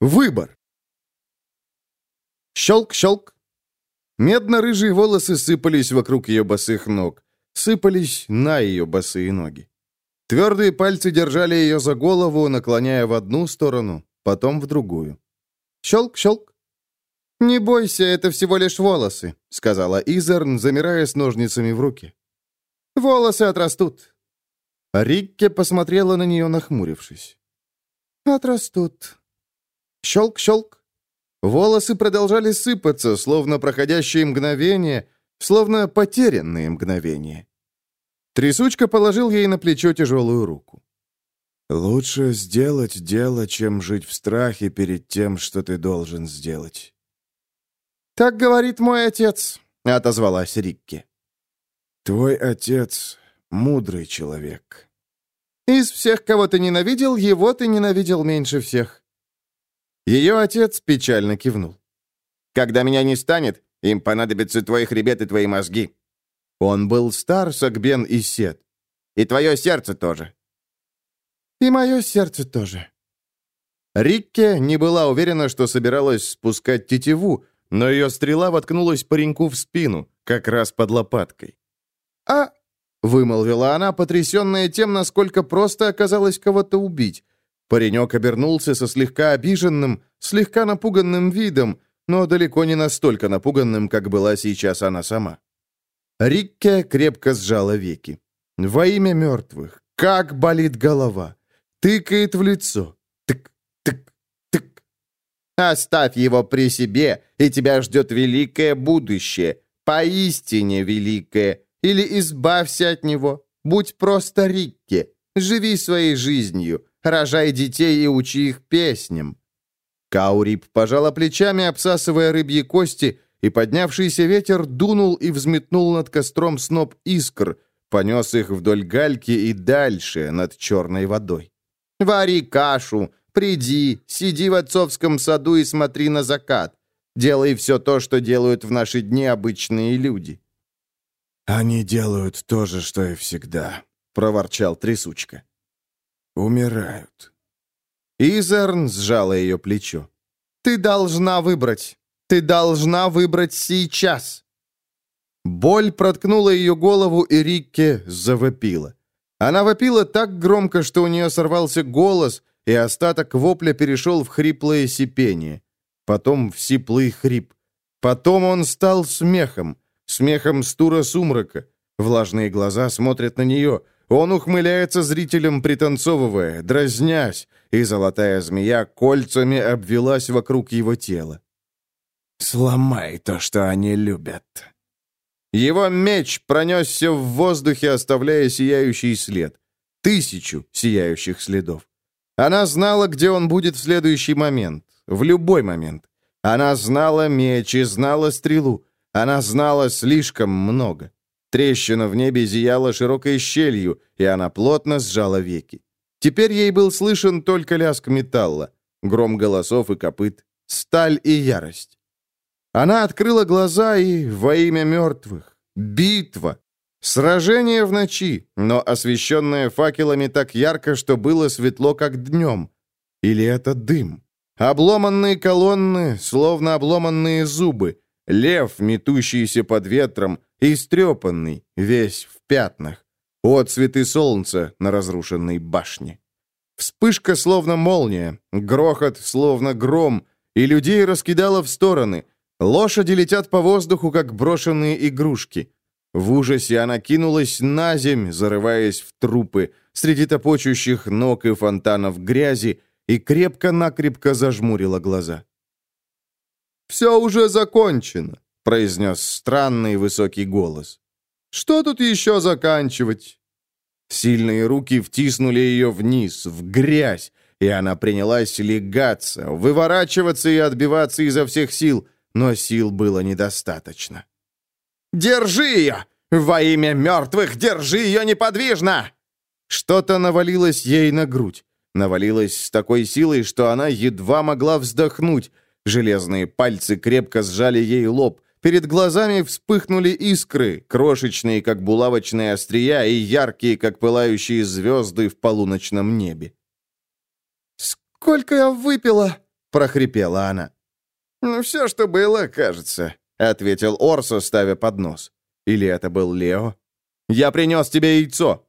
Выбор. Щелк-щелк. Медно-рыжие волосы сыпались вокруг ее босых ног, сыпались на ее босые ноги. Твердые пальцы держали ее за голову, наклоняя в одну сторону, потом в другую. Щелк-щелк. «Не бойся, это всего лишь волосы», — сказала Изерн, замирая с ножницами в руке. «Волосы отрастут». Рикке посмотрела на нее, нахмурившись. «Отрастут». Щелк-щелк. Волосы продолжали сыпаться, словно проходящие мгновения, словно потерянные мгновения. Трясучка положил ей на плечо тяжелую руку. «Лучше сделать дело, чем жить в страхе перед тем, что ты должен сделать». «Так говорит мой отец», — отозвалась Рикки. «Твой отец — мудрый человек». «Из всех, кого ты ненавидел, его ты ненавидел меньше всех». Ее отец печально кивнул. «Когда меня не станет, им понадобятся твой хребет и твои мозги». Он был стар, Сагбен и Сет. «И твое сердце тоже». «И мое сердце тоже». Рикке не была уверена, что собиралась спускать тетиву, но ее стрела воткнулась пареньку в спину, как раз под лопаткой. «А...» — вымолвила она, потрясенная тем, насколько просто оказалось кого-то убить. Паренек обернулся со слегка обиженным, слегка напуганным видом, но далеко не настолько напуганным, как была сейчас она сама. Рикке крепко сжала веки. «Во имя мертвых! Как болит голова! Тыкает в лицо! Оставь его при себе, и тебя ждет великое будущее, поистине великое. Или избавься от него, будь просто Рикки, живи своей жизнью, рожай детей и учи их песням». Каурип пожала плечами, обсасывая рыбьи кости, и поднявшийся ветер дунул и взметнул над костром сноп искр, понес их вдоль гальки и дальше, над черной водой. «Вари кашу, Приди, сиди в отцовском саду и смотри на закат. Делай все то, что делают в наши дни обычные люди». «Они делают то же, что и всегда», — проворчал трясучка. «Умирают». Изерн сжала ее плечо. «Ты должна выбрать. Ты должна выбрать сейчас». Боль проткнула ее голову, и Рикке завопила. Она вопила так громко, что у нее сорвался голос, и остаток вопля перешел в хриплое сипение. Потом в сиплый хрип. Потом он стал смехом. Смехом стура сумрака. Влажные глаза смотрят на нее. Он ухмыляется зрителям, пританцовывая, дразнясь, и золотая змея кольцами обвелась вокруг его тела. «Сломай то, что они любят». Его меч пронесся в воздухе, оставляя сияющий след. Тысячу сияющих следов. Она знала, где он будет в следующий момент, в любой момент. Она знала меч и знала стрелу. Она знала слишком много. Трещина в небе зияла широкой щелью, и она плотно сжала веки. Теперь ей был слышен только лязг металла, гром голосов и копыт, сталь и ярость. Она открыла глаза и во имя мертвых. Битва. Сражение в ночи, но освещенное факелами так ярко, что было светло, как днем. Или это дым? Обломанные колонны, словно обломанные зубы. Лев, метущийся под ветром, истрепанный, весь в пятнах. Отцветы солнца на разрушенной башне. Вспышка, словно молния, грохот, словно гром, и людей раскидало в стороны. Лошади летят по воздуху, как брошенные игрушки. В ужасе она кинулась на земь, зарываясь в трупы, среди топочущих ног и фонтанов грязи, и крепко-накрепко зажмурила глаза. «Все уже закончено», — произнес странный высокий голос. «Что тут еще заканчивать?» Сильные руки втиснули ее вниз, в грязь, и она принялась легаться, выворачиваться и отбиваться изо всех сил, но сил было недостаточно. Держи ее! Во имя мертвых держи ее неподвижно!» Что-то навалилось ей на грудь. Навалилось с такой силой, что она едва могла вздохнуть. Железные пальцы крепко сжали ей лоб. Перед глазами вспыхнули искры, крошечные, как булавочные острия, и яркие, как пылающие звезды в полуночном небе. «Сколько я выпила?» — прохрипела она. «Ну, все, что было, кажется», — ответил Орсо, ставя поднос. Или это был Лео? «Я принес тебе яйцо!»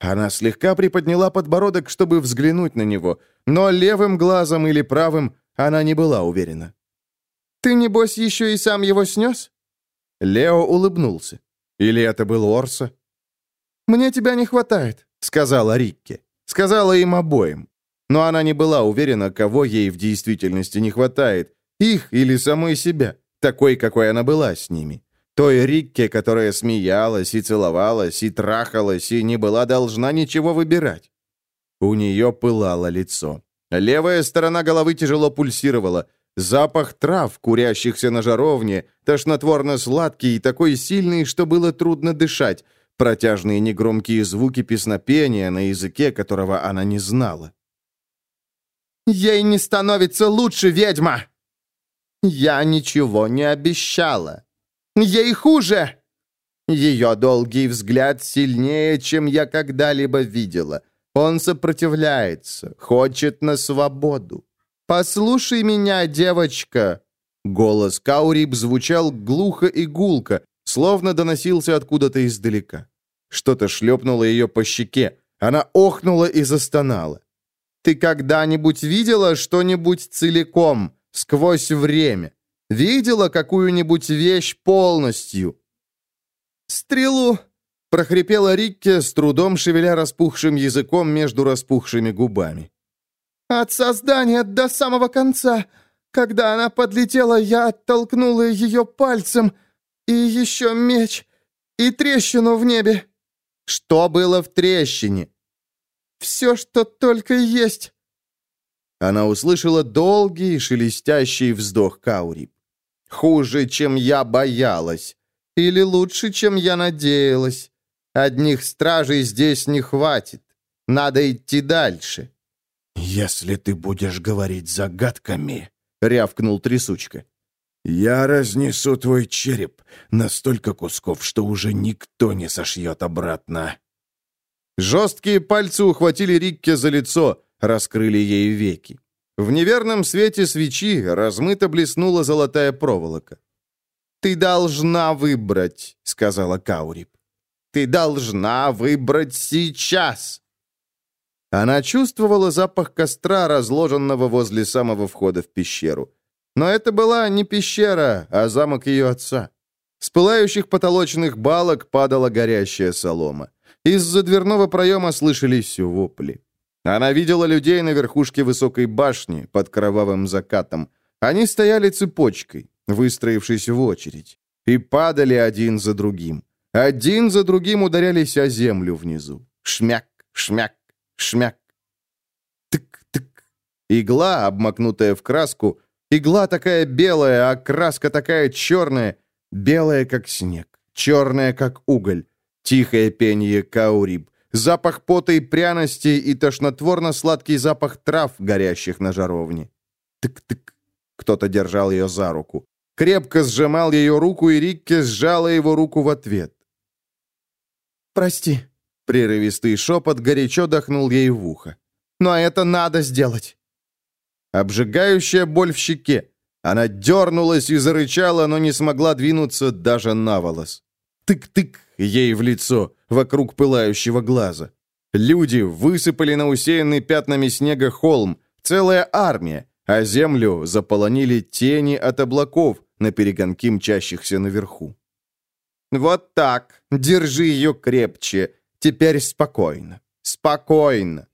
Она слегка приподняла подбородок, чтобы взглянуть на него, но левым глазом или правым она не была уверена. «Ты, небось, еще и сам его снес?» Лео улыбнулся. Или это был Орсо? «Мне тебя не хватает», — сказала Рикке. Сказала им обоим. Но она не была уверена, кого ей в действительности не хватает, их или самой себя, такой, какой она была с ними. Той Рикке, которая смеялась и целовалась, и трахалась, и не была должна ничего выбирать. У нее пылало лицо. Левая сторона головы тяжело пульсировала. Запах трав, курящихся на жаровне, тошнотворно-сладкий и такой сильный, что было трудно дышать, протяжные негромкие звуки песнопения на языке, которого она не знала. «Ей не становится лучше, ведьма!» «Я ничего не обещала. Ей хуже!» Ее долгий взгляд сильнее, чем я когда-либо видела. Он сопротивляется, хочет на свободу. «Послушай меня, девочка!» Голос Кауриб звучал глухо и гулко, словно доносился откуда-то издалека. Что-то шлепнуло ее по щеке. Она охнула и застонала. «Ты когда-нибудь видела что-нибудь целиком, сквозь время? Видела какую-нибудь вещь полностью?» «Стрелу!» — прохрипела Рикке, с трудом шевеля распухшим языком между распухшими губами. «От создания до самого конца. Когда она подлетела, я оттолкнула ее пальцем, и еще меч, и трещину в небе». «Что было в трещине?» «Все, что только есть». Она услышала долгий шелестящий вздох Каури. «Хуже, чем я боялась. Или лучше, чем я надеялась. Одних стражей здесь не хватит. Надо идти дальше». «Если ты будешь говорить загадками», — рявкнул трясучка, «Я разнесу твой череп на столько кусков, что уже никто не сошьет обратно». Жесткие пальцы ухватили Рикке за лицо, раскрыли ей веки. В неверном свете свечи размыто блеснула золотая проволока. «Ты должна выбрать», — сказала Каурип. «Ты должна выбрать сейчас!» Она чувствовала запах костра, разложенного возле самого входа в пещеру. Но это была не пещера, а замок ее отца. С пылающих потолочных балок падала горящая солома. Из-за дверного проема слышались вопли. Она видела людей на верхушке высокой башни под кровавым закатом. Они стояли цепочкой, выстроившись в очередь, и падали один за другим. Один за другим ударялись о землю внизу. Шмяк, шмяк, шмяк. Тык-тык. Игла, обмакнутая в краску, Игла такая белая, а краска такая черная. Белая, как снег, черная, как уголь. Тихое пение кауриб. Запах пота и пряности и тошнотворно-сладкий запах трав, горящих на жаровне. Тык-тык. Кто-то держал ее за руку. Крепко сжимал ее руку, и Рикке сжала его руку в ответ. «Прости», — прерывистый шепот горячо дохнул ей в ухо. «Но это надо сделать. Обжигающая боль в щеке. Она дернулась и зарычала, но не смогла двинуться даже на волос. Тык-тык ей в лицо, вокруг пылающего глаза. Люди высыпали на усеянный пятнами снега холм, целая армия, а землю заполонили тени от облаков на перегонки мчащихся наверху. «Вот так, держи ее крепче, теперь спокойно, спокойно».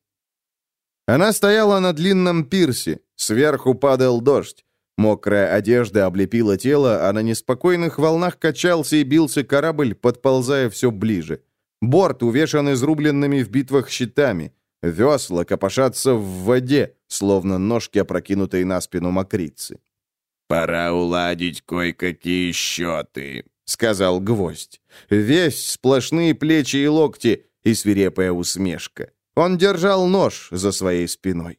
Она стояла на длинном пирсе, Сверху падал дождь. Мокрая одежда облепила тело, а на неспокойных волнах качался и бился корабль, подползая все ближе. Борт увешан изрубленными в битвах щитами. Весла копошатся в воде, словно ножки, опрокинутые на спину мокрицы. «Пора уладить кое-какие счеты», — сказал гвоздь. Весь сплошные плечи и локти и свирепая усмешка. Он держал нож за своей спиной.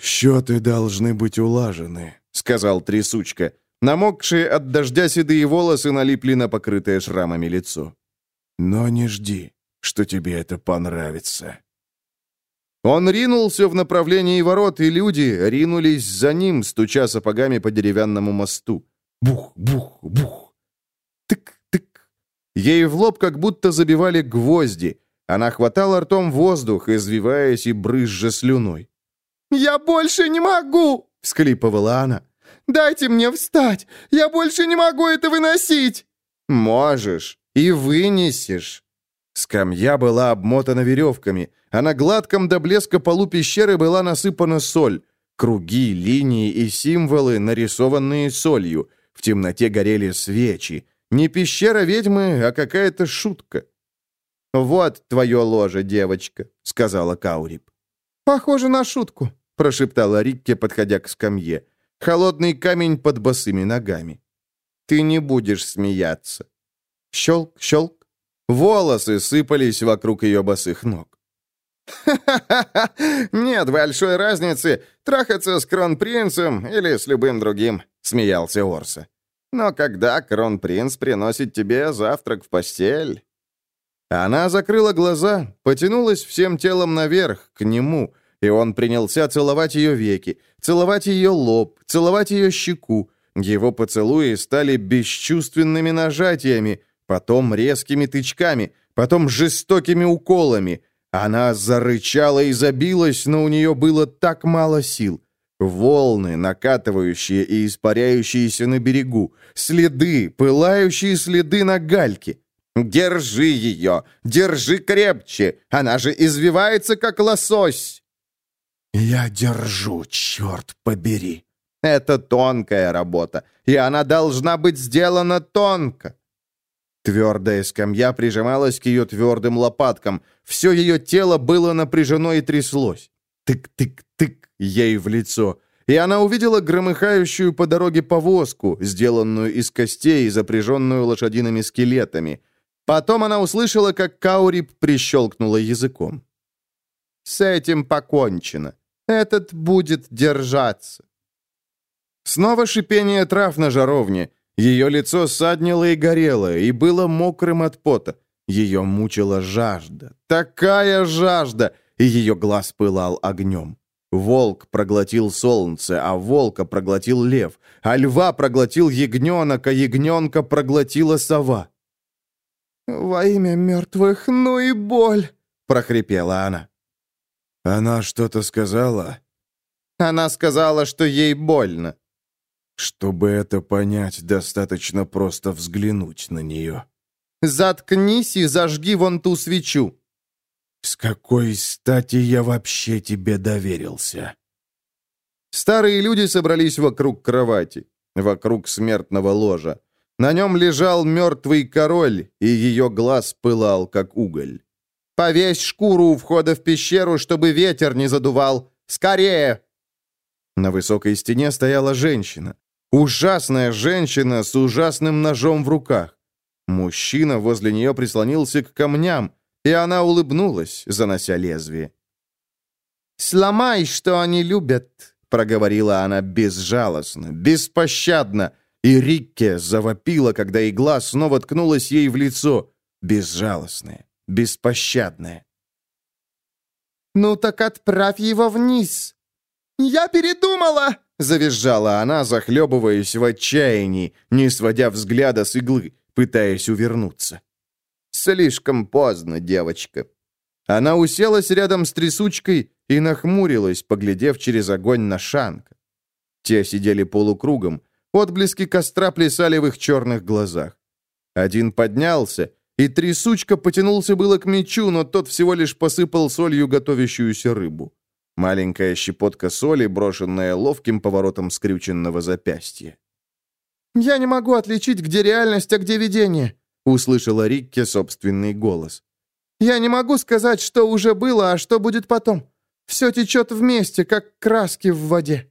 «Счеты должны быть улажены», — сказал трясучка. Намокшие от дождя седые волосы налипли на покрытое шрамами лицо. «Но не жди, что тебе это понравится». Он ринулся в направлении ворот, и люди ринулись за ним, стуча сапогами по деревянному мосту. Бух, бух, бух. Тык-тык. Ей в лоб как будто забивали гвозди. Она хватала ртом воздух, извиваясь и брызжа слюной. «Я больше не могу!» — всклипывала она. «Дайте мне встать! Я больше не могу это выносить!» «Можешь и вынесешь!» Скамья была обмотана веревками, а на гладком до блеска полу пещеры была насыпана соль. Круги, линии и символы, нарисованные солью. В темноте горели свечи. Не пещера ведьмы, а какая-то шутка. «Вот твое ложе, девочка», — сказала Каурип. «Похоже на шутку», — прошептала Рикке, подходя к скамье. Холодный камень под босыми ногами. «Ты не будешь смеяться». Щелк, щелк. Волосы сыпались вокруг ее босых ног. «Ха-ха-ха! Нет большой разницы, трахаться с кронпринцем или с любым другим», — смеялся Орса. «Но когда кронпринц приносит тебе завтрак в постель...» Она закрыла глаза, потянулась всем телом наверх, к нему, и он принялся целовать ее веки, целовать ее лоб, целовать ее щеку. Его поцелуи стали бесчувственными нажатиями, потом резкими тычками, потом жестокими уколами. Она зарычала и забилась, но у нее было так мало сил. Волны, накатывающие и испаряющиеся на берегу, следы, пылающие следы на гальке. «Держи ее! Держи крепче! Она же извивается, как лосось!» «Я держу, черт побери!» «Это тонкая работа, и она должна быть сделана тонко!» Твердая скамья прижималась к ее твердым лопаткам. Все ее тело было напряжено и тряслось. Тык-тык-тык ей в лицо. И она увидела громыхающую по дороге повозку, сделанную из костей, запряженную лошадиными скелетами. Потом она услышала, как Каурип прищелкнула языком. «С этим покончено. Этот будет держаться». Снова шипение трав на жаровне. Ее лицо саднило и горело, и было мокрым от пота. Ее мучила жажда. Такая жажда! И ее глаз пылал огнем. Волк проглотил солнце, а волка проглотил лев, а льва проглотил ягненок, а ягненка проглотила сова. «Во имя мертвых, ну и боль!» — прохрипела она. «Она что-то сказала?» «Она сказала, что ей больно». «Чтобы это понять, достаточно просто взглянуть на нее». «Заткнись и зажги вон ту свечу». «С какой стати я вообще тебе доверился?» Старые люди собрались вокруг кровати, вокруг смертного ложа. На нем лежал мертвый король, и ее глаз пылал, как уголь. «Повесь шкуру у входа в пещеру, чтобы ветер не задувал! Скорее!» На высокой стене стояла женщина. Ужасная женщина с ужасным ножом в руках. Мужчина возле нее прислонился к камням, и она улыбнулась, занося лезвие. «Сломай, что они любят», — проговорила она безжалостно, беспощадно, и Рикке завопила, когда игла снова ткнулась ей в лицо, безжалостная, беспощадная. «Ну так отправь его вниз!» «Я передумала!» — завизжала она, захлебываясь в отчаянии, не сводя взгляда с иглы, пытаясь увернуться. «Слишком поздно, девочка». Она уселась рядом с трясучкой и нахмурилась, поглядев через огонь на Шанка. Те сидели полукругом, Отблески костра плясали в их черных глазах. Один поднялся, и трясучка потянулся было к мечу, но тот всего лишь посыпал солью готовящуюся рыбу. Маленькая щепотка соли, брошенная ловким поворотом скрюченного запястья. «Я не могу отличить, где реальность, а где видение», — услышала Рикке собственный голос. «Я не могу сказать, что уже было, а что будет потом. Все течет вместе, как краски в воде».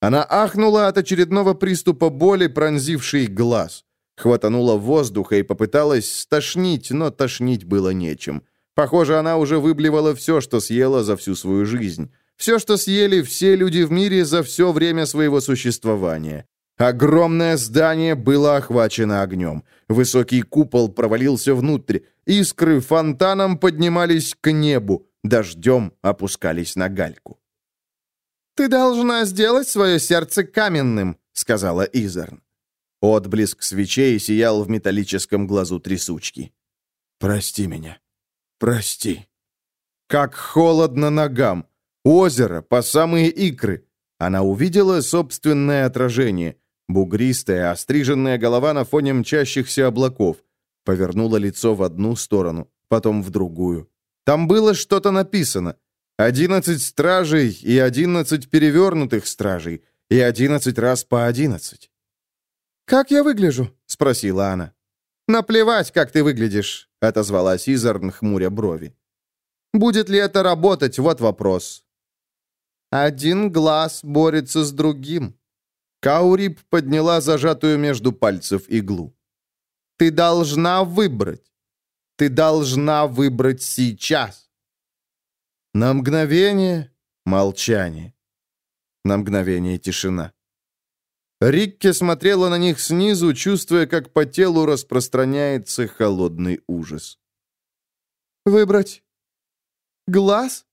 Она ахнула от очередного приступа боли, пронзившей глаз. Хватанула воздуха и попыталась стошнить, но тошнить было нечем. Похоже, она уже выблевала все, что съела за всю свою жизнь. Все, что съели все люди в мире за все время своего существования. Огромное здание было охвачено огнем. Высокий купол провалился внутрь. Искры фонтаном поднимались к небу. дождем опускались на гальку. «Ты должна сделать свое сердце каменным», — сказала Изерн. Отблеск свечей сиял в металлическом глазу трясучки. «Прости меня. Прости». Как холодно ногам. Озеро по самые икры. Она увидела собственное отражение. Бугристая, остриженная голова на фоне мчащихся облаков. Повернула лицо в одну сторону, потом в другую. Там было что-то написано. Одиннадцать стражей и одиннадцать перевернутых стражей, и одиннадцать раз по одиннадцать. «Как я выгляжу?» — спросила она. «Наплевать, как ты выглядишь», — отозвалась Изарн, хмуря брови. «Будет ли это работать? Вот вопрос». «Один глаз борется с другим». Каурип подняла зажатую между пальцев иглу. «Ты должна выбрать. Ты должна выбрать сейчас». На мгновение молчание. На мгновение тишина. Рикки смотрела на них снизу, чувствуя, как по телу распространяется холодный ужас. «Выбрать глаз?»